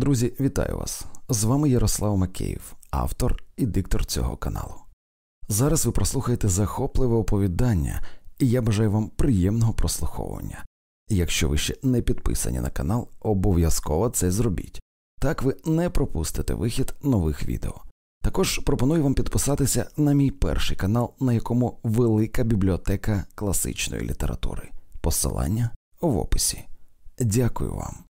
Друзі, вітаю вас! З вами Ярослав Макеїв, автор і диктор цього каналу. Зараз ви прослухаєте захопливе оповідання, і я бажаю вам приємного прослуховування. Якщо ви ще не підписані на канал, обов'язково це зробіть. Так ви не пропустите вихід нових відео. Також пропоную вам підписатися на мій перший канал, на якому велика бібліотека класичної літератури. Посилання в описі. Дякую вам.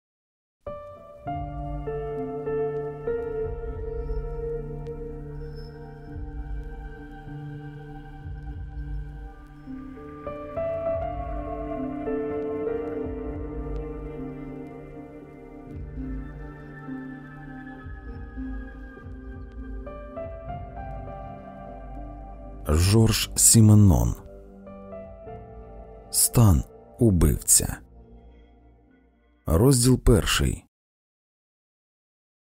Жорж Сіменон Стан убивця. Розділ перший.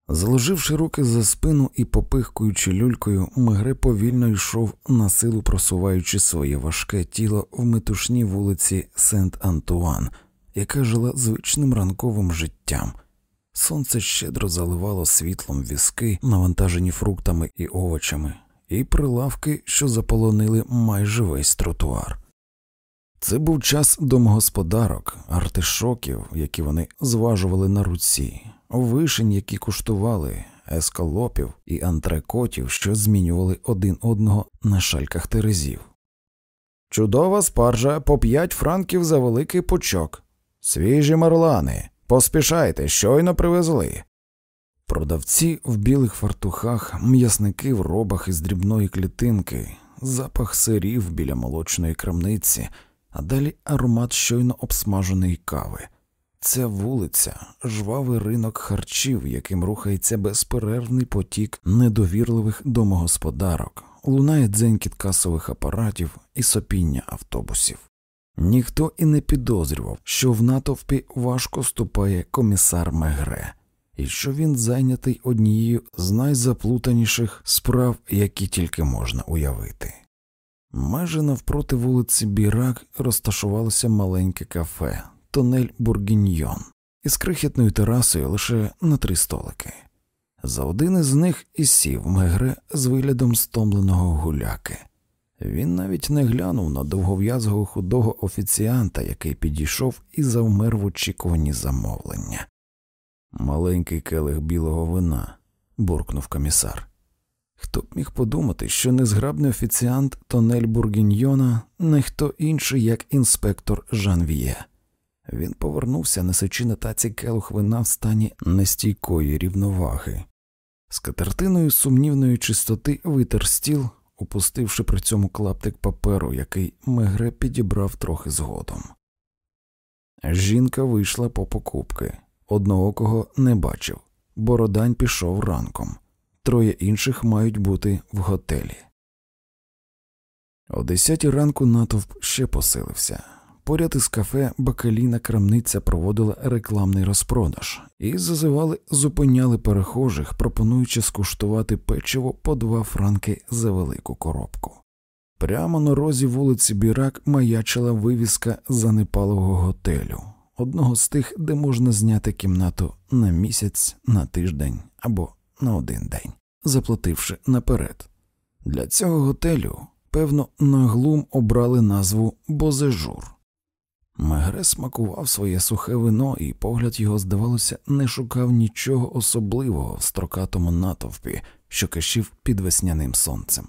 Заложивши руки за спину і попихкуючи люлькою, Мегре повільно йшов на силу просуваючи своє важке тіло в метушній вулиці Сент Антуан, яка жила звичним ранковим життям. Сонце щедро заливало світлом візки, навантажені фруктами і овочами, і прилавки, що заполонили майже весь тротуар. Це був час домогосподарок, артишоків, які вони зважували на руці, вишень, які куштували, ескалопів і антрекотів, що змінювали один одного на шальках терезів. Чудова спаржа по п'ять франків за великий пучок. Свіжі марлани. Поспішайте, щойно привезли. Продавці в білих фартухах, м'ясники в робах із дрібної клітинки, запах сирів біля молочної крамниці, а далі аромат щойно обсмаженої кави. Ця вулиця, жвавий ринок харчів, яким рухається безперервний потік недовірливих домогосподарок, лунає дзенькіт касових апаратів і сопіння автобусів. Ніхто і не підозрював, що в натовпі важко ступає комісар Мегре і що він зайнятий однією з найзаплутаніших справ, які тільки можна уявити. Майже навпроти вулиці Бірак розташувалося маленьке кафе, тонель Бургіньйон, із крихітною терасою лише на три столики. За один із них і сів Мегре з виглядом стомленого гуляки. Він навіть не глянув на довгов'язого худого офіціанта, який підійшов і завмер в очікуванні замовлення. Маленький келих білого вина, буркнув комісар. Хто б міг подумати, що незграбний офіціант Тонель Бургіньйона не хто інший, як інспектор Жанвіє. Він повернувся, несучи на таці келух вина в стані нестійкої рівноваги. З катертиною сумнівної чистоти витер стіл, упустивши при цьому клаптик паперу, який Мегре підібрав трохи згодом. Жінка вийшла по покупки. Одноокого не бачив. Бородань пішов ранком, троє інших мають бути в готелі. О десятій ранку натовп ще посилився. Поряд із кафе бакаліна крамниця проводила рекламний розпродаж і зазивали, зупиняли перехожих, пропонуючи скуштувати печиво по два франки за велику коробку. Прямо на розі вулиці Бірак маячила вивіска занепалого готелю одного з тих, де можна зняти кімнату на місяць, на тиждень або на один день, заплативши наперед. Для цього готелю, певно, наглум обрали назву Бозежур. Мегре смакував своє сухе вино, і погляд його, здавалося, не шукав нічого особливого в строкатому натовпі, що кишів під весняним сонцем.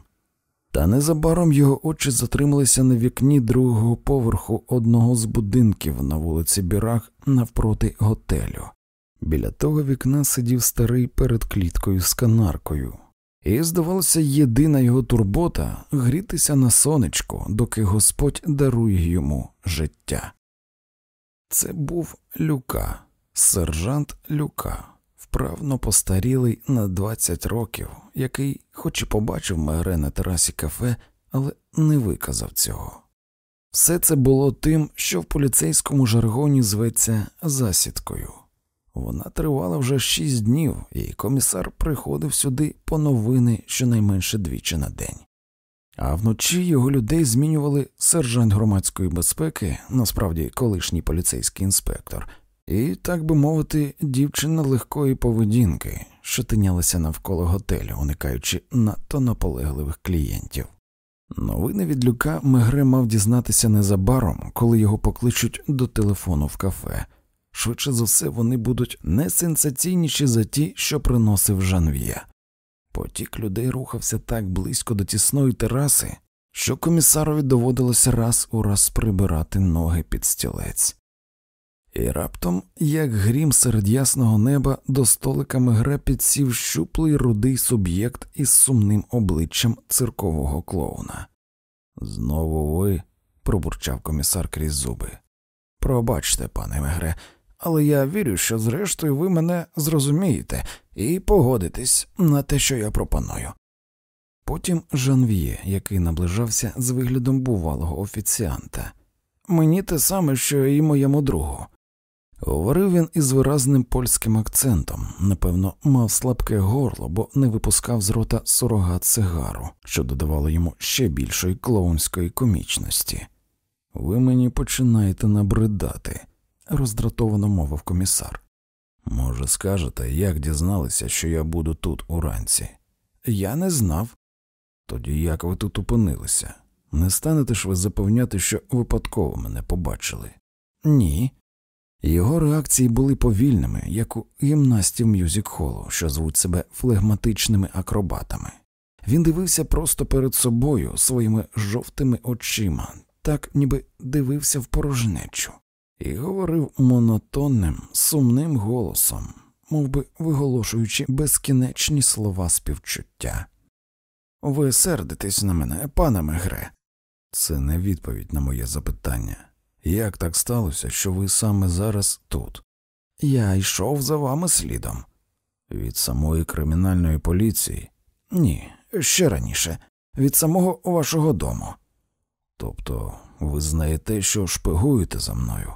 Та незабаром його очі затрималися на вікні другого поверху одного з будинків на вулиці Бірах навпроти готелю. Біля того вікна сидів старий перед кліткою з канаркою, і, здавалося, єдина його турбота грітися на сонечко, доки Господь дарує йому життя. Це був Люка, сержант Люка вправно постарілий на 20 років, який, хоч і побачив Мегре на терасі кафе, але не виказав цього. Все це було тим, що в поліцейському жаргоні зветься засідкою. Вона тривала вже шість днів, і комісар приходив сюди по новини щонайменше двічі на день. А вночі його людей змінювали сержант громадської безпеки, насправді колишній поліцейський інспектор, і, так би мовити, дівчина легкої поведінки, що тинялася навколо готелю, уникаючи надто наполегливих клієнтів. Новини від Люка Мегре мав дізнатися незабаром, коли його покличуть до телефону в кафе. Швидше за все, вони будуть не сенсаційніші за ті, що приносив Жанв'є. Потік людей рухався так близько до тісної тераси, що комісарові доводилося раз у раз прибирати ноги під стілець. І раптом, як грім серед ясного неба, до столика Мегре підсів щуплий рудий суб'єкт із сумним обличчям циркового клоуна. Знову ви, пробурчав комісар крізь зуби. Пробачте, пане Мегре, але я вірю, що зрештою ви мене зрозумієте і погодитесь на те, що я пропоную. Потім Жанв'є, який наближався з виглядом бувалого офіціанта. Мені те саме, що і моєму другу. Говорив він із виразним польським акцентом, напевно, мав слабке горло, бо не випускав з рота сурогат сигару, що додавало йому ще більшої клоунської комічності. Ви мені починаєте набридати, роздратовано мовив комісар. Може, скажете, як дізналися, що я буду тут уранці? Я не знав. Тоді як ви тут опинилися? Не станете ж ви запевняти, що випадково мене побачили? Ні. Його реакції були повільними, як у гімнастів мюзик-холу, що звуть себе флегматичними акробатами. Він дивився просто перед собою своїми жовтими очима, так ніби дивився в порожнечу, і говорив монотонним, сумним голосом, мов би виголошуючи безкінечні слова співчуття. Ви сердитесь на мене, пане Мегре. Це не відповідь на моє запитання. Як так сталося, що ви саме зараз тут? Я йшов за вами слідом. Від самої кримінальної поліції? Ні, ще раніше, від самого вашого дому. Тобто ви знаєте, що шпигуєте за мною?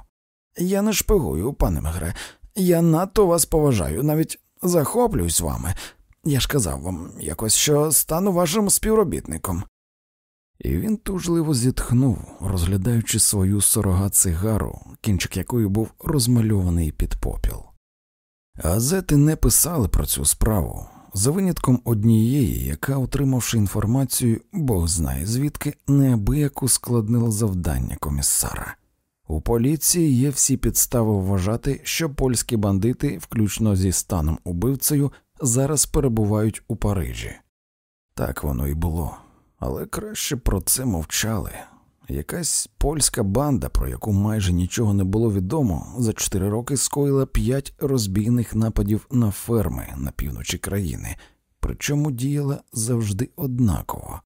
Я не шпигую, пане Мегре. Я надто вас поважаю, навіть захоплююсь вами. Я ж казав вам якось, що стану вашим співробітником. І він тужливо зітхнув, розглядаючи свою сорога цигару, кінчик якої був розмальований під попіл. Газети не писали про цю справу, за винятком однієї, яка, отримавши інформацію, Бог знає звідки, неабияк ускладнила завдання комісара. У поліції є всі підстави вважати, що польські бандити, включно зі станом убивцею, зараз перебувають у Парижі. Так воно і було але краще про це мовчали. Якась польська банда, про яку майже нічого не було відомо, за чотири роки скоїла п'ять розбійних нападів на ферми на півночі країни, причому діяла завжди однаково.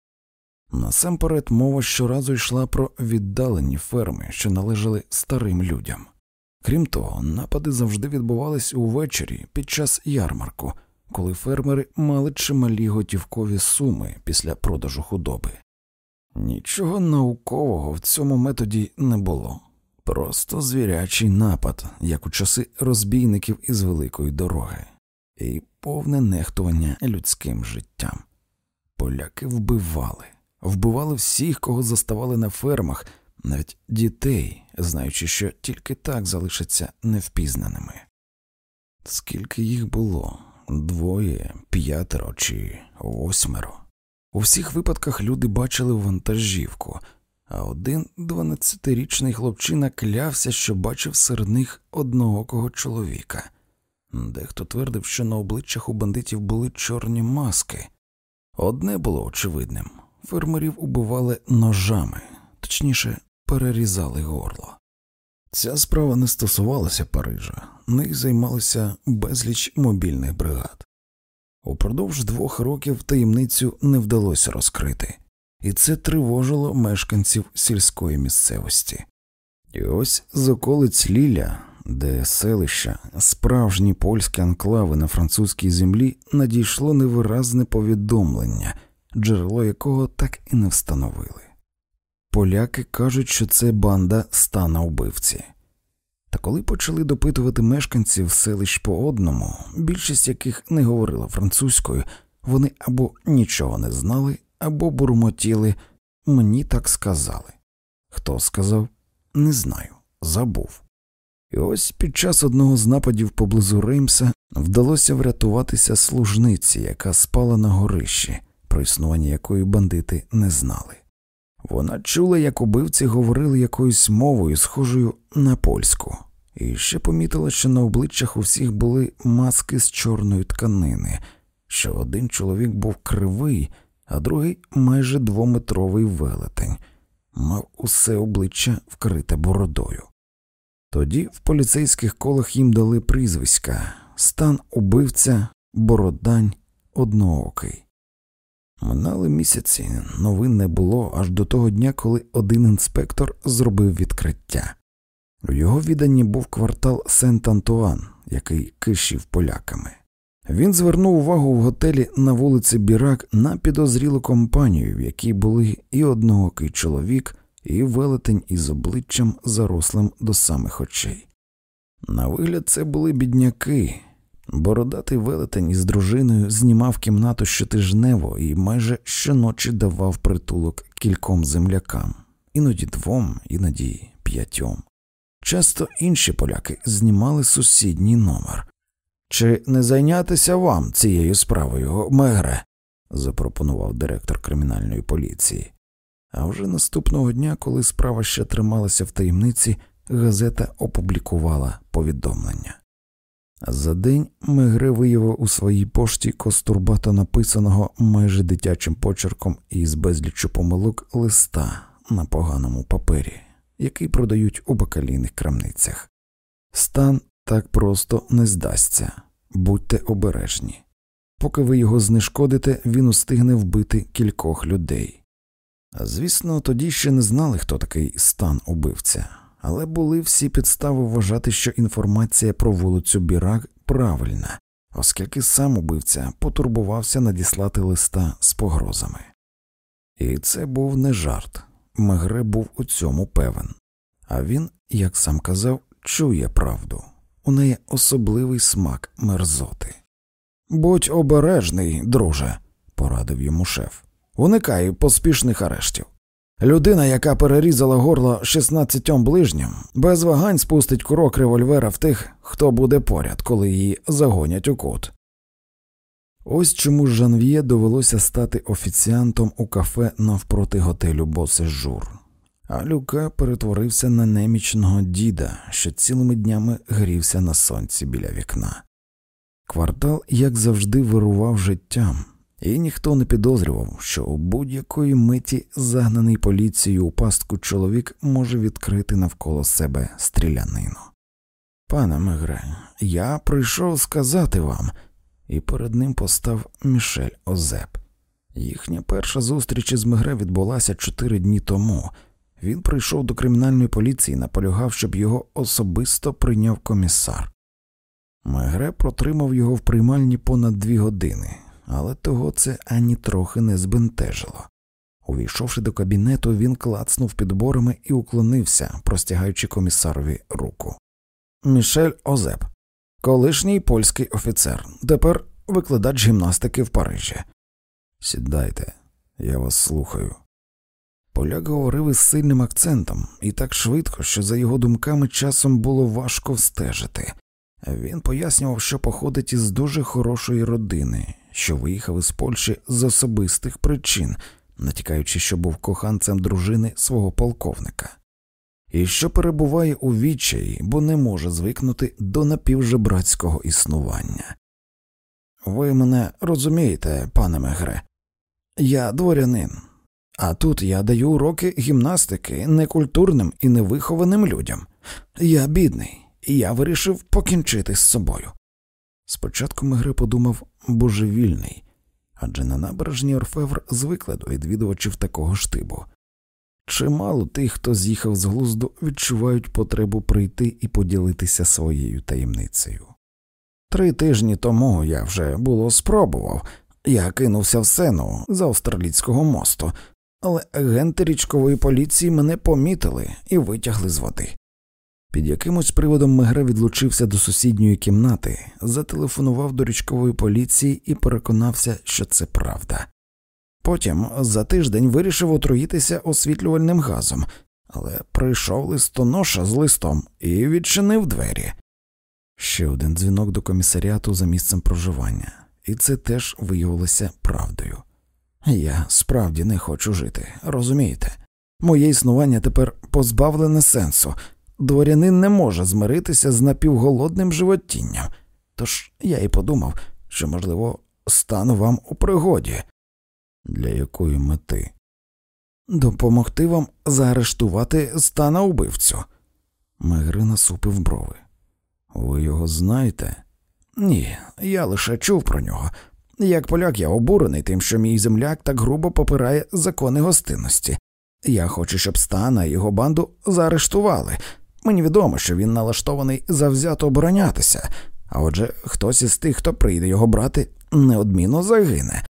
Насамперед мова щоразу йшла про віддалені ферми, що належали старим людям. Крім того, напади завжди відбувались увечері під час ярмарку, коли фермери мали чималі готівкові суми після продажу худоби. Нічого наукового в цьому методі не було, просто звірячий напад, як у часи розбійників із великої дороги, і повне нехтування людським життям. Поляки вбивали, вбивали всіх, кого заставали на фермах, навіть дітей, знаючи, що тільки так залишаться невпізнаними. Скільки їх було, двоє, п'ятеро чи восьмеро. У всіх випадках люди бачили вантажівку, а один дванадцятирічний хлопчина клявся, що бачив серед них одноокого чоловіка. Дехто твердив, що на обличчях у бандитів були чорні маски. Одне було очевидним фермерів убивали ножами, точніше, перерізали горло. Ця справа не стосувалася Парижа, нею займалися безліч мобільних бригад. Упродовж двох років таємницю не вдалося розкрити, і це тривожило мешканців сільської місцевості. І ось з околиць Ліля, де селища, справжні польські анклави на французькій землі, надійшло невиразне повідомлення, джерело якого так і не встановили. Поляки кажуть, що це банда стана убивці. Та коли почали допитувати мешканців селищ по одному, більшість яких не говорила французькою, вони або нічого не знали, або бурмотіли, мені так сказали. Хто сказав? Не знаю, забув. І ось під час одного з нападів поблизу Реймса вдалося врятуватися служниці, яка спала на горищі, про існування якої бандити не знали. Вона чула, як убивці говорили якоюсь мовою, схожою на польську, і ще помітила, що на обличчях у всіх були маски з чорної тканини, що один чоловік був кривий, а другий майже двометровий велетень, мав усе обличчя вкрите бородою. Тоді в поліцейських колах їм дали прізвиська стан убивця, бородань, одноокий. Минали місяці, новин не було аж до того дня, коли один інспектор зробив відкриття. У його відданні був квартал Сент Антуан, який кишів поляками. Він звернув увагу в готелі на вулиці Бірак на підозрілу компанію, в якій були і одноокий чоловік, і велетень із обличчям зарослим до самих очей. На вигляд, це були бідняки. Бородатий велетень із дружиною знімав кімнату щотижнево і майже щоночі давав притулок кільком землякам, іноді двом, іноді п'ятьом. Часто інші поляки знімали сусідній номер. Чи не зайнятися вам цією справою, мегре? запропонував директор кримінальної поліції. А вже наступного дня, коли справа ще трималася в таємниці, газета опублікувала повідомлення. За день Мегре виявив у своїй пошті костурбато написаного майже дитячим почерком із безліччю помилок листа на поганому папері, який продають у бакалійних крамницях. Стан так просто не здасться, будьте обережні. Поки ви його знешкодите, він устигне вбити кількох людей. Звісно, тоді ще не знали, хто такий стан убивця, але були всі підстави вважати, що інформація про вулицю Бірак правильна, оскільки сам убивця потурбувався надіслати листа з погрозами. І це був не жарт. Мегре був у цьому певен, а він, як сам казав, чує правду, у неї особливий смак мерзоти. Будь обережний, друже, порадив йому шеф. Уникай поспішних арештів. Людина, яка перерізала горло 16 ближнім, без вагань спустить курок револьвера в тих, хто буде поряд, коли її загонять у кут. Ось чому Жанв'є довелося стати офіціантом у кафе навпроти готелю Босежур, а Люка перетворився на немічного діда, що цілими днями грівся на сонці біля вікна. Квартал, як завжди, вирував життям і ніхто не підозрював, що у будь-якої миті загнаний поліцією у пастку чоловік може відкрити навколо себе стрілянину. Пане Мегре, я прийшов сказати вам, і перед ним постав Мішель Озеп. Їхня перша зустріч із Мегре відбулася чотири дні тому. Він прийшов до кримінальної поліції наполягав, щоб його особисто прийняв комісар. Мегре протримав його в приймальні понад дві години, але того це ані трохи не збентежило. Увійшовши до кабінету, він клацнув підборами і уклонився, простягаючи комісарові руку. Мішель Озеп, колишній польський офіцер, тепер викладач гімнастики в Парижі. Сідайте, я вас слухаю. Поляк говорив із сильним акцентом і так швидко, що за його думками часом було важко встежити. Він пояснював, що походить із дуже хорошої родини, що виїхав із Польщі з особистих причин, натякаючи, що був коханцем дружини свого полковника, і що перебуває у відчаї, бо не може звикнути до напівжебратського існування. Ви мене розумієте, пане Мегре, я дворянин, а тут я даю уроки гімнастики некультурним і невихованим людям. Я бідний, і я вирішив покінчити з собою. Спочатку Мегре подумав божевільний, адже на набережні Орфевр звикли до відвідувачів такого штибу. Чимало тих, хто з'їхав з глузду, відчувають потребу прийти і поділитися своєю таємницею. Три тижні тому я вже було спробував, я кинувся в сену з австралійського мосту, але агенти річкової поліції мене помітили і витягли з води. Під якимось приводом Мегре відлучився до сусідньої кімнати, зателефонував до річкової поліції і переконався, що це правда. Потім за тиждень вирішив отруїтися освітлювальним газом, але прийшов листоноша з листом і відчинив двері. Ще один дзвінок до комісаріату за місцем проживання, і це теж виявилося правдою. Я справді не хочу жити, розумієте? Моє існування тепер позбавлене сенсу. Дворянин не може змиритися з напівголодним животінням. Тож я і подумав, що, можливо, стану вам у пригоді. Для якої мети? Допомогти вам заарештувати стана убивцю. Мегри насупив брови. Ви його знаєте? Ні, я лише чув про нього. Як поляк, я обурений тим, що мій земляк так грубо попирає закони гостинності. Я хочу, щоб стана і його банду заарештували. Мені відомо, що він налаштований завзято оборонятися, а отже, хтось із тих, хто прийде його брати, неодмінно загине.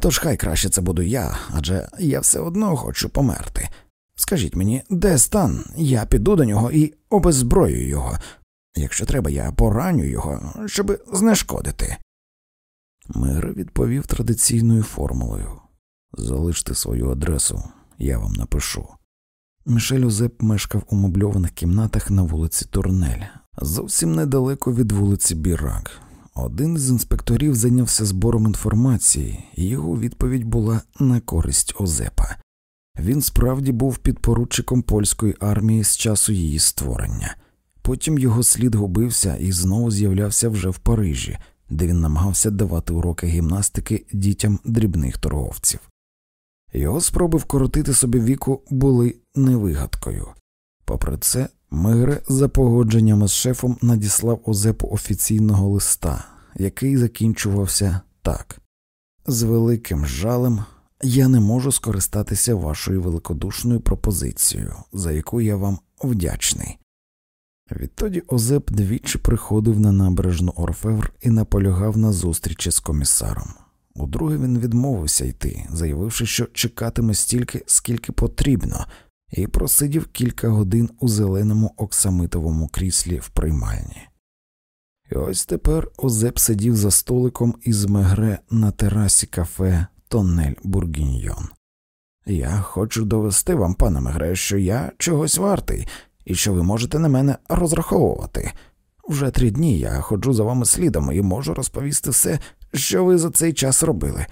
Тож хай краще це буду я, адже я все одно хочу померти. Скажіть мені, де стан? Я піду до нього і обезброю його. Якщо треба, я пораню його, щоб знешкодити. Мир відповів традиційною формулою залиште свою адресу, я вам напишу. Мішель Озеп мешкав у мебльованих кімнатах на вулиці Турнель, зовсім недалеко від вулиці Бірак. Один з інспекторів зайнявся збором інформації, і його відповідь була на користь Озепа. Він справді був підпоручиком польської армії з часу її створення. Потім його слід губився і знову з'являвся вже в Парижі, де він намагався давати уроки гімнастики дітям дрібних торговців. Його спроби вкоротити собі віку були невигадкою. Попри це, Мигре за погодженнями з шефом надіслав Озепу офіційного листа, який закінчувався так з великим жалем я не можу скористатися вашою великодушною пропозицією, за яку я вам вдячний. Відтоді Озеп двічі приходив на набережну Орфевр і наполягав на зустрічі з комісаром. Удруге він відмовився йти, заявивши, що чекатиме стільки, скільки потрібно, і просидів кілька годин у зеленому оксамитовому кріслі в приймальні. І ось тепер Озеп сидів за столиком із мегре на терасі кафе Тоннель Бургіньйон. Я хочу довести вам, пане Мегре, що я чогось вартий і що ви можете на мене розраховувати. Вже три дні я ходжу за вами слідом і можу розповісти все, що ви за цей час робили.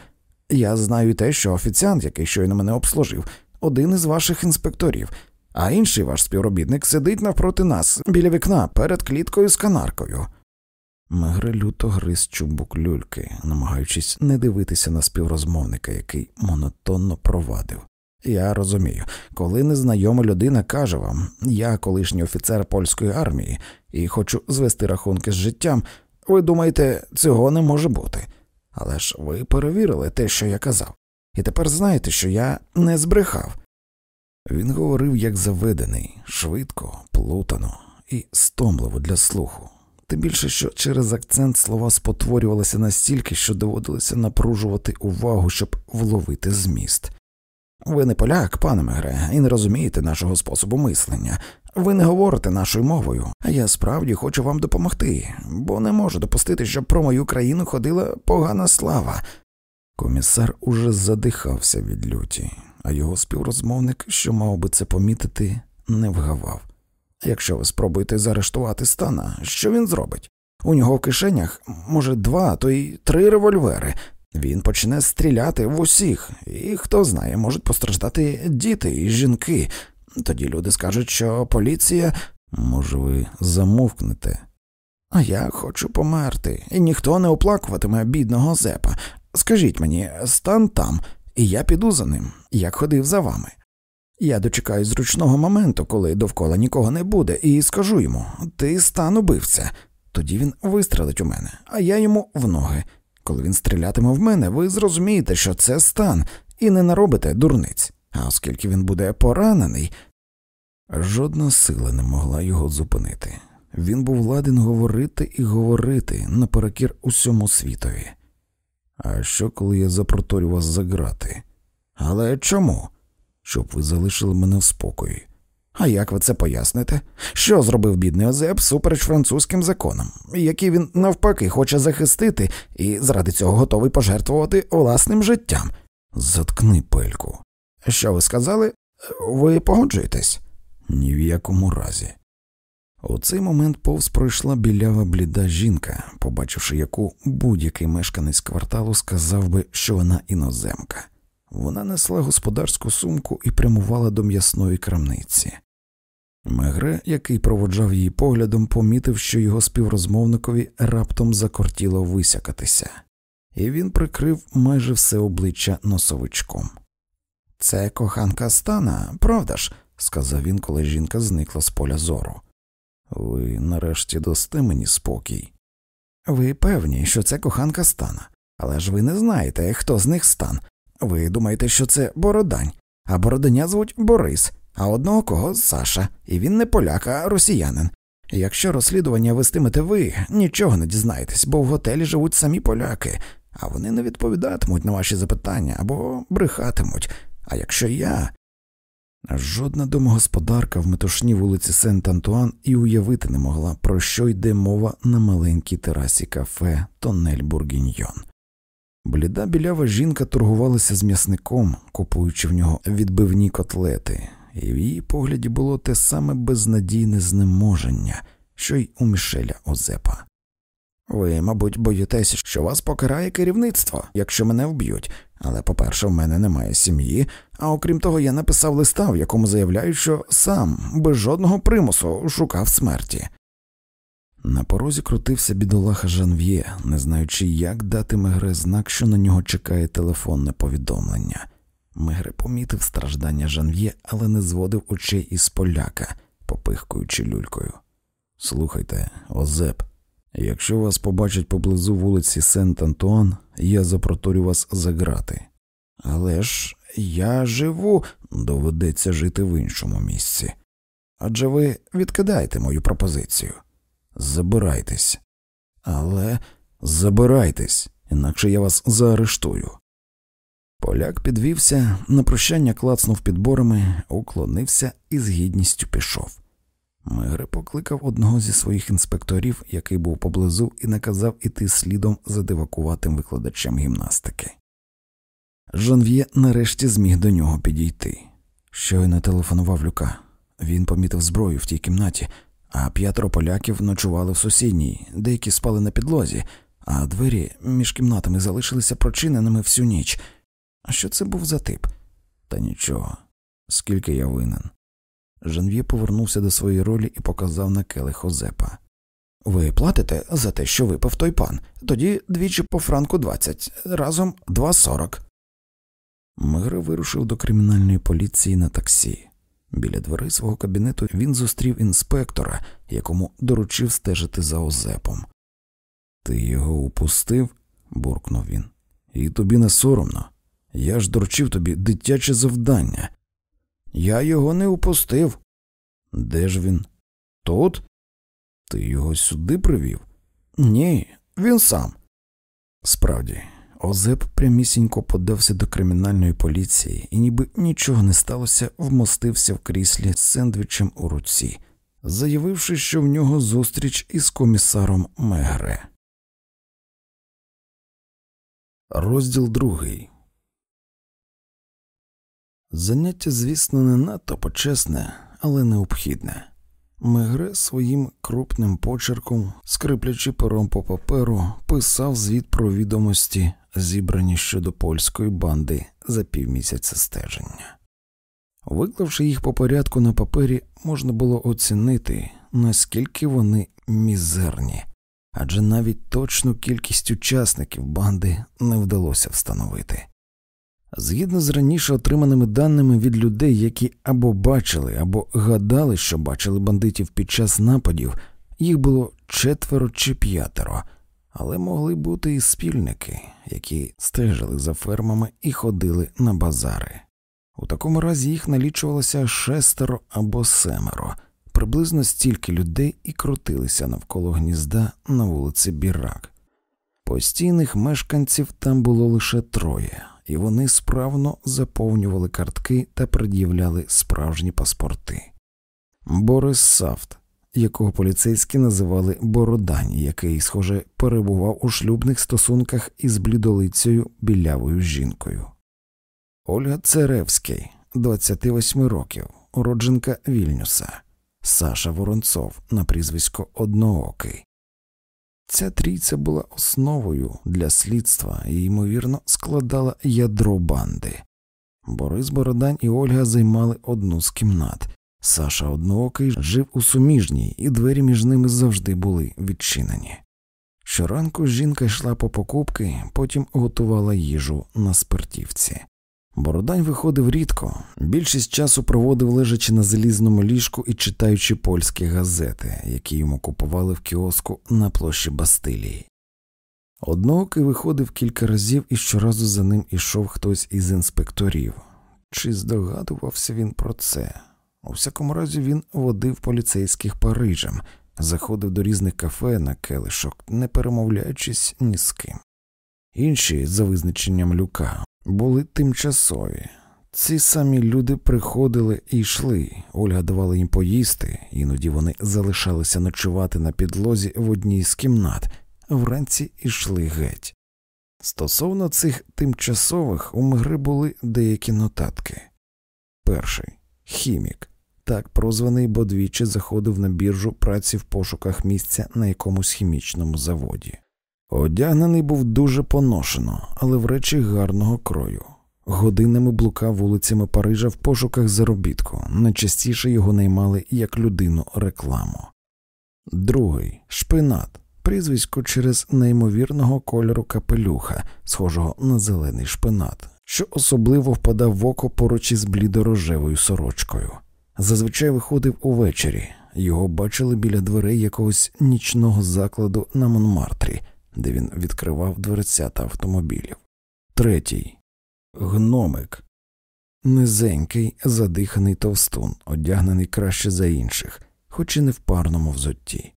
Я знаю те, що офіціант, який щойно мене обслужив, один із ваших інспекторів, а інший ваш співробітник сидить навпроти нас біля вікна перед кліткою з канаркою. Мегре люто гриз чубук люльки, намагаючись не дивитися на співрозмовника, який монотонно провадив. Я розумію, коли незнайома людина каже вам, я колишній офіцер польської армії і хочу звести рахунки з життям, ви думаєте, цього не може бути. Але ж ви перевірили те, що я казав, і тепер знаєте, що я не збрехав. Він говорив як заведений, швидко, плутано і стомливо для слуху, тим більше, що через акцент слова спотворювалися настільки, що доводилося напружувати увагу, щоб вловити зміст. Ви не поляк, пане Мегре, і не розумієте нашого способу мислення. Ви не говорите нашою мовою, а я справді хочу вам допомогти, бо не можу допустити, щоб про мою країну ходила погана слава. Комісар уже задихався від люті, а його співрозмовник, що мав би це помітити, не вгавав. Якщо ви спробуєте заарештувати стана, що він зробить? У нього в кишенях, може, два, то й три револьвери. Він почне стріляти в усіх, і хто знає, можуть постраждати діти і жінки. Тоді люди скажуть, що поліція, може, ви замовкнете. А я хочу померти, і ніхто не оплакуватиме бідного зепа. Скажіть мені, стан там, і я піду за ним, як ходив за вами. Я дочекаю зручного моменту, коли довкола нікого не буде, і скажу йому ти стан убивця. Тоді він вистрелить у мене, а я йому в ноги. Коли він стрілятиме в мене, ви зрозумієте, що це стан, і не наробите дурниць. А оскільки він буде поранений, жодна сила не могла його зупинити. Він був ладен говорити і говорити наперекір усьому світові. А що, коли я запроторю вас за грати? Але чому? Щоб ви залишили мене в спокої. А як ви це поясните? Що зробив бідний Озеп супереч французьким законам, які він навпаки хоче захистити і заради цього готовий пожертвувати власним життям? Заткни пельку. Що ви сказали? Ви погоджуєтесь? Ні в якому разі. У цей момент повз пройшла білява бліда жінка, побачивши яку будь-який мешканець кварталу сказав би, що вона іноземка. Вона несла господарську сумку і прямувала до м'ясної крамниці. Мегре, який проводжав її поглядом, помітив, що його співрозмовникові раптом закортіло висякатися, і він прикрив майже все обличчя носовичком. Це коханка стана, правда ж? сказав він, коли жінка зникла з поля зору. Ви нарешті дасте мені спокій. Ви певні, що це коханка стана, але ж ви не знаєте, хто з них стан. Ви думаєте, що це Бородань, а Бороданя звуть Борис, а одноокого Саша, і він не поляк, а росіянин. Якщо розслідування вестимете ви, нічого не дізнаєтесь, бо в готелі живуть самі поляки, а вони не відповідатимуть на ваші запитання або брехатимуть. А якщо я. Жодна домогосподарка в метушні вулиці Сент Антуан і уявити не могла, про що йде мова на маленькій терасі кафе Тонель Бургіньйон. Бліда білява жінка торгувалася з м'ясником, купуючи в нього відбивні котлети, і в її погляді було те саме безнадійне знеможення, що й у Мішеля Озепа. Ви, мабуть, боїтеся, що вас покарає керівництво, якщо мене вб'ють, але, по-перше, в мене немає сім'ї, а окрім того, я написав листа, в якому заявляю, що сам, без жодного примусу, шукав смерті. На порозі крутився бідолаха Жанв'є, не знаючи, як дати Мегре знак, що на нього чекає телефонне повідомлення. Мегре помітив страждання Жанв'є, але не зводив очей із поляка, попихкуючи люлькою. Слухайте, Озеп, якщо вас побачать поблизу вулиці Сент Антуан, я запроторю вас за грати. Але ж я живу, доведеться жити в іншому місці. Адже ви відкидаєте мою пропозицію. Забирайтесь. Але забирайтесь, інакше я вас заарештую. Поляк підвівся, на прощання клацнув підборами, уклонився і з гідністю пішов. Мегре покликав одного зі своїх інспекторів, який був поблизу, і наказав іти слідом за дивакуватим викладачем гімнастики. Жанв'є нарешті зміг до нього підійти. Щойно телефонував Люка. Він помітив зброю в тій кімнаті, а п'ятеро поляків ночували в сусідній, деякі спали на підлозі, а двері між кімнатами залишилися прочиненими всю ніч. А що це був за тип? Та нічого, скільки я винен. Жанв'є повернувся до своєї ролі і показав на келих Озепа. Ви платите за те, що випив той пан, тоді двічі по франку двадцять, разом два сорок. Мегре вирушив до кримінальної поліції на таксі. Біля дверей свого кабінету він зустрів інспектора, якому доручив стежити за Озепом. Ти його упустив? буркнув він. І тобі не соромно. Я ж доручив тобі дитяче завдання. Я його не упустив. Де ж він? Тут? Ти його сюди привів? Ні, він сам. Справді, Озеп прямісінько подався до кримінальної поліції і, ніби нічого не сталося, вмостився в кріслі з сендвічем у руці, заявивши, що в нього зустріч із комісаром Мегре. Розділ другий. Заняття, звісно, не надто почесне, але необхідне. Мегре своїм крупним почерком, скриплячи пером по паперу, писав звіт про відомості, зібрані щодо польської банди за півмісяця стеження. Виклавши їх по порядку на папері, можна було оцінити, наскільки вони мізерні, адже навіть точну кількість учасників банди не вдалося встановити. Згідно з раніше отриманими даними від людей, які або бачили, або гадали, що бачили бандитів під час нападів, їх було четверо чи п'ятеро, але могли бути і спільники, які стежили за фермами і ходили на базари. У такому разі їх налічувалося шестеро або семеро, приблизно стільки людей і крутилися навколо гнізда на вулиці Бірак. Постійних мешканців там було лише троє і вони справно заповнювали картки та пред'являли справжні паспорти. Борис Сафт, якого поліцейські називали Бородань, який, схоже, перебував у шлюбних стосунках із блідолицею білявою жінкою. Ольга Церевський, 28 років, уродженка Вільнюса, Саша Воронцов на прізвисько Одноокий. Ця трійця була основою для слідства і, ймовірно, складала ядро банди. Борис Бородань і Ольга займали одну з кімнат. Саша Одноокий жив у суміжній, і двері між ними завжди були відчинені. Щоранку жінка йшла по покупки, потім готувала їжу на спиртівці. Бородань виходив рідко, більшість часу проводив лежачи на залізному ліжку і читаючи польські газети, які йому купували в кіоску на площі Бастилії. Одноокий виходив кілька разів і щоразу за ним ішов хтось із інспекторів. Чи здогадувався він про це? У всякому разі він водив поліцейських Парижем, заходив до різних кафе на келишок, не перемовляючись ні з ким. Інші, за визначенням люка, були тимчасові. Ці самі люди приходили і йшли, Ольга давала їм поїсти, іноді вони залишалися ночувати на підлозі в одній з кімнат, вранці йшли геть. Стосовно цих тимчасових у Мегри були деякі нотатки. Перший хімік, так прозваний, бо двічі заходив на біржу праці в пошуках місця на якомусь хімічному заводі. Одягнений був дуже поношено, але в речі гарного крою. Годинами блукав вулицями Парижа в пошуках заробітку, найчастіше його наймали як людину рекламу. Другий шпинат, прізвисько через неймовірного кольору капелюха, схожого на зелений шпинат, що особливо впадав в око поруч із блідорожевою сорочкою. Зазвичай виходив увечері, його бачили біля дверей якогось нічного закладу на Монмартрі, де він відкривав дверцята автомобілів. Третій гномик. Низенький, задиханий товстун, одягнений краще за інших, хоч і не в парному взутті.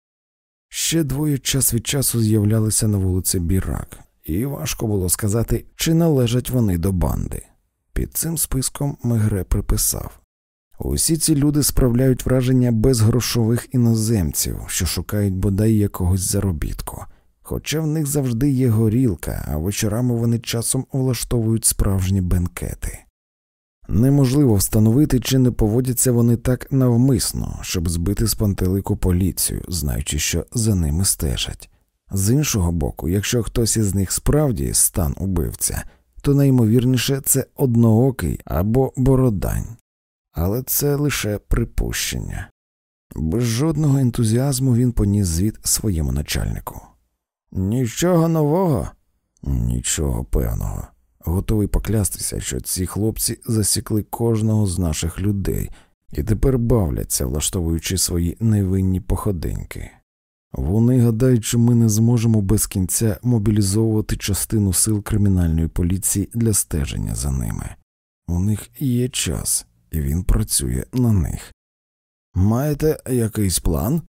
Ще двоє час від часу з'являлися на вулиці Бірак, і важко було сказати, чи належать вони до банди. Під цим списком Мегре приписав усі ці люди справляють враження безгрошових іноземців, що шукають бодай якогось заробітку, хоча в них завжди є горілка, а вечорами вони часом влаштовують справжні бенкети. Неможливо встановити, чи не поводяться вони так навмисно, щоб збити з пантелику поліцію, знаючи, що за ними стежать. З іншого боку, якщо хтось із них справді стан убивця, то наймовірніше це одноокий або бородань, але це лише припущення. Без жодного ентузіазму він поніс звіт своєму начальнику. Нічого нового, нічого певного. Готовий поклястися, що ці хлопці засікли кожного з наших людей і тепер бавляться, влаштовуючи свої невинні походеньки. Вони гадають, що ми не зможемо без кінця мобілізовувати частину сил кримінальної поліції для стеження за ними. У них є час, і він працює на них. Маєте якийсь план?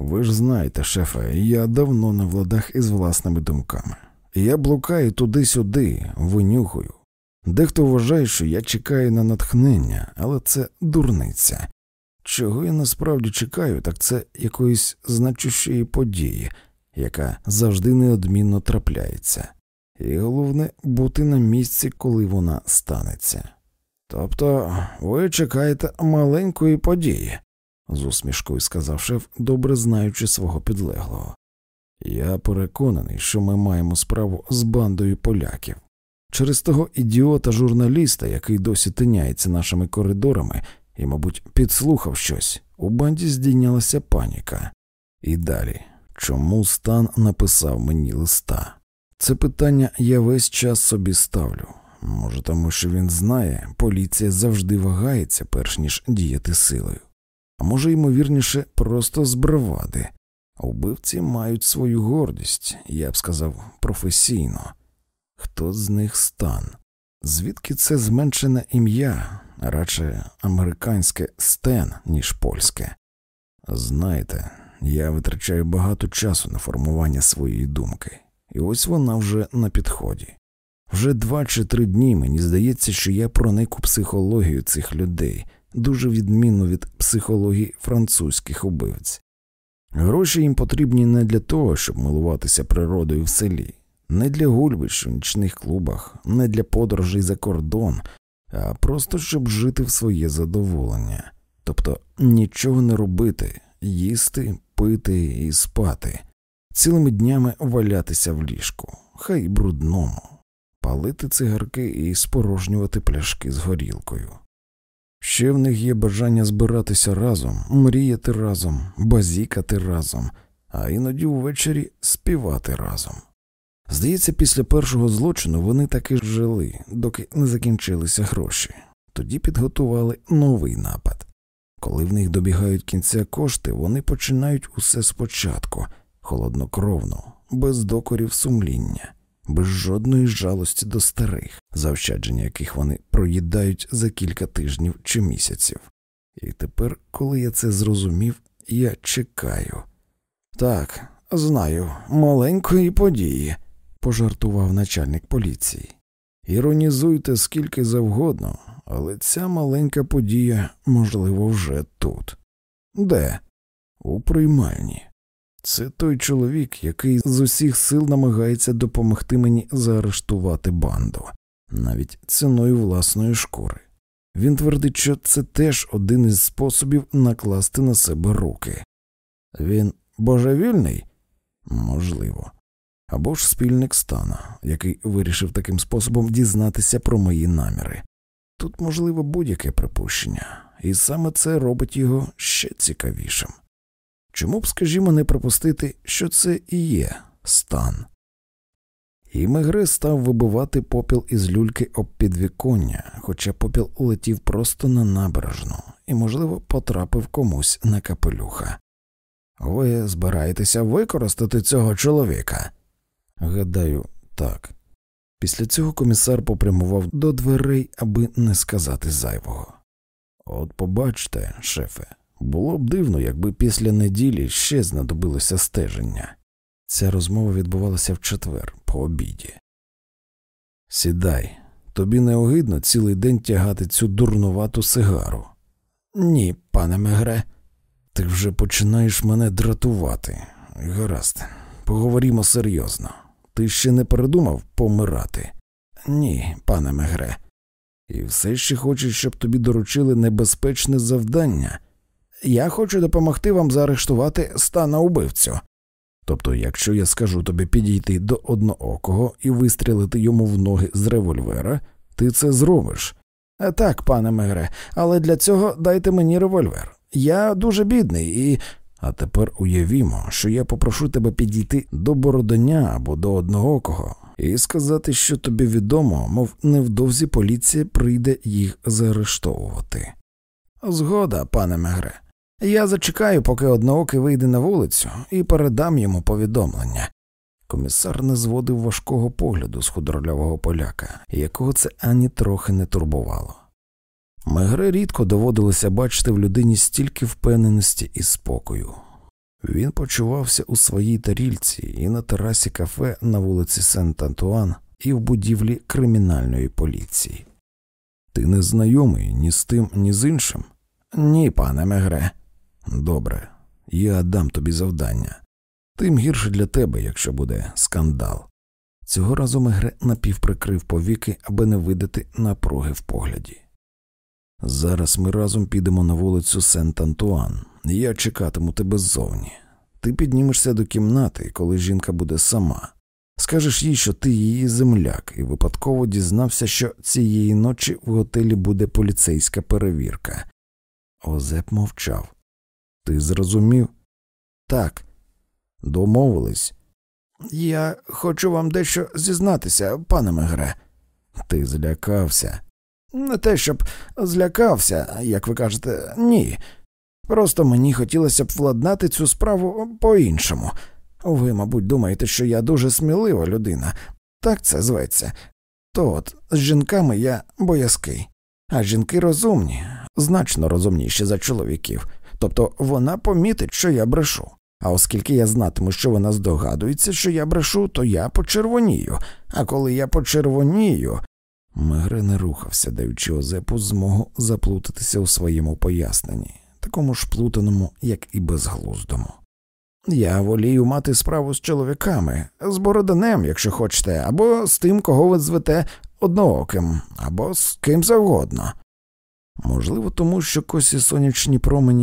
Ви ж знаєте, шефе, я давно на владах із власними думками. Я блукаю туди-сюди, винюхую. Дехто вважає, що я чекаю на натхнення, але це дурниця. Чого я насправді чекаю, так це якоїсь значущої події, яка завжди неодмінно трапляється, і головне бути на місці, коли вона станеться. Тобто ви чекаєте маленької події, з усмішкою сказав шеф, добре знаючи свого підлеглого. Я переконаний, що ми маємо справу з бандою поляків. Через того ідіота журналіста, який досі тиняється нашими коридорами і, мабуть, підслухав щось, у банді здійнялася паніка. І далі чому стан написав мені листа? Це питання я весь час собі ставлю. Може, тому що він знає, поліція завжди вагається, перш ніж діяти силою, а може, ймовірніше, просто з бравади. Убивці мають свою гордість, я б сказав, професійно. Хто з них стан? Звідки це зменшене ім'я, радше американське стен, ніж польське? Знаєте, я витрачаю багато часу на формування своєї думки, і ось вона вже на підході. Вже два чи три дні мені здається, що я проник у психологію цих людей, дуже відмінно від психології французьких убивць. Гроші їм потрібні не для того, щоб милуватися природою в селі, не для гульбищ у нічних клубах, не для подорожей за кордон, а просто щоб жити в своє задоволення, тобто нічого не робити, їсти, пити і спати, цілими днями валятися в ліжку, хай брудному, палити цигарки і спорожнювати пляшки з горілкою. Ще в них є бажання збиратися разом, мріяти разом, базікати разом, а іноді ввечері співати разом. Здається, після першого злочину вони таки жили, доки не закінчилися гроші, тоді підготували новий напад. Коли в них добігають кінця кошти, вони починають усе спочатку, холоднокровно, без докорів сумління, без жодної жалості до старих, заощадження яких вони проїдають за кілька тижнів чи місяців. І тепер, коли я це зрозумів, я чекаю. Так, знаю, маленької події, пожартував начальник поліції. Іронізуйте скільки завгодно, але ця маленька подія, можливо, вже тут. Де? У приймальні. Це той чоловік, який з усіх сил намагається допомогти мені заарештувати банду, навіть ціною власної шкури. Він твердить, що це теж один із способів накласти на себе руки. Він божевільний? Можливо. Або ж спільник стана, який вирішив таким способом дізнатися про мої наміри. Тут можливо будь-яке припущення, і саме це робить його ще цікавішим. Чому б, скажімо, не припустити, що це і є стан? І Мегре став вибивати попіл із люльки об підвіконня, хоча попіл летів просто на набережну і, можливо, потрапив комусь на капелюха. Ви збираєтеся використати цього чоловіка? Гадаю, так. Після цього комісар попрямував до дверей, аби не сказати зайвого. От побачте, шефе, було б дивно, якби після неділі ще знадобилося стеження. Ця розмова відбувалася в четвер, по обіді. Сідай, тобі не огидно цілий день тягати цю дурнувату сигару. Ні, пане Мегре, ти вже починаєш мене дратувати. Гаразд, поговоримо серйозно. Ти ще не передумав помирати? Ні, пане Мегре. І все ще хочеш, щоб тобі доручили небезпечне завдання. Я хочу допомогти вам заарештувати стана убивцю. Тобто, якщо я скажу тобі підійти до одноокого і вистрілити йому в ноги з револьвера, ти це зробиш. «Е, так, пане Мегре, але для цього дайте мені револьвер. Я дуже бідний і. А тепер уявімо, що я попрошу тебе підійти до Бородоня або до одноокого і сказати, що тобі відомо, мов невдовзі поліція прийде їх заарештовувати. Згода, пане Мегре. Я зачекаю, поки одноокий вийде на вулицю, і передам йому повідомлення. Комісар не зводив важкого погляду з худорлявого поляка, якого це ані трохи не турбувало. Мегре рідко доводилося бачити в людині стільки впевненості і спокою. Він почувався у своїй тарілці і на терасі кафе на вулиці Сент Антуан, і в будівлі кримінальної поліції. Ти не знайомий ні з тим, ні з іншим? Ні, пане Мегре. Добре, я дам тобі завдання. Тим гірше для тебе, якщо буде скандал. Цього разу Мегре напівприкрив повіки, аби не видати напруги в погляді. Зараз ми разом підемо на вулицю Сент Антуан, я чекатиму тебе ззовні. Ти піднімешся до кімнати, коли жінка буде сама. Скажеш їй, що ти її земляк, і випадково дізнався, що цієї ночі в готелі буде поліцейська перевірка. Озеп мовчав. Ти зрозумів? Так. Домовились. Я хочу вам дещо зізнатися, пане Мегре. Ти злякався. Не те, щоб злякався, як ви кажете, ні. Просто мені хотілося б владнати цю справу по-іншому. Ви, мабуть, думаєте, що я дуже смілива людина, так це зветься. То от з жінками я боязкий, а жінки розумні, значно розумніші за чоловіків. Тобто вона помітить, що я брешу. А оскільки я знатиму, що вона здогадується, що я брешу, то я почервонію, а коли я почервонію. Мегре не рухався, даючи Озепу змогу заплутатися у своєму поясненні, такому ж плутаному, як і безглуздому. Я волію мати справу з чоловіками, з бороданем, якщо хочете, або з тим, кого ви звете однооким або з ким завгодно. Можливо, тому що косі сонячні промені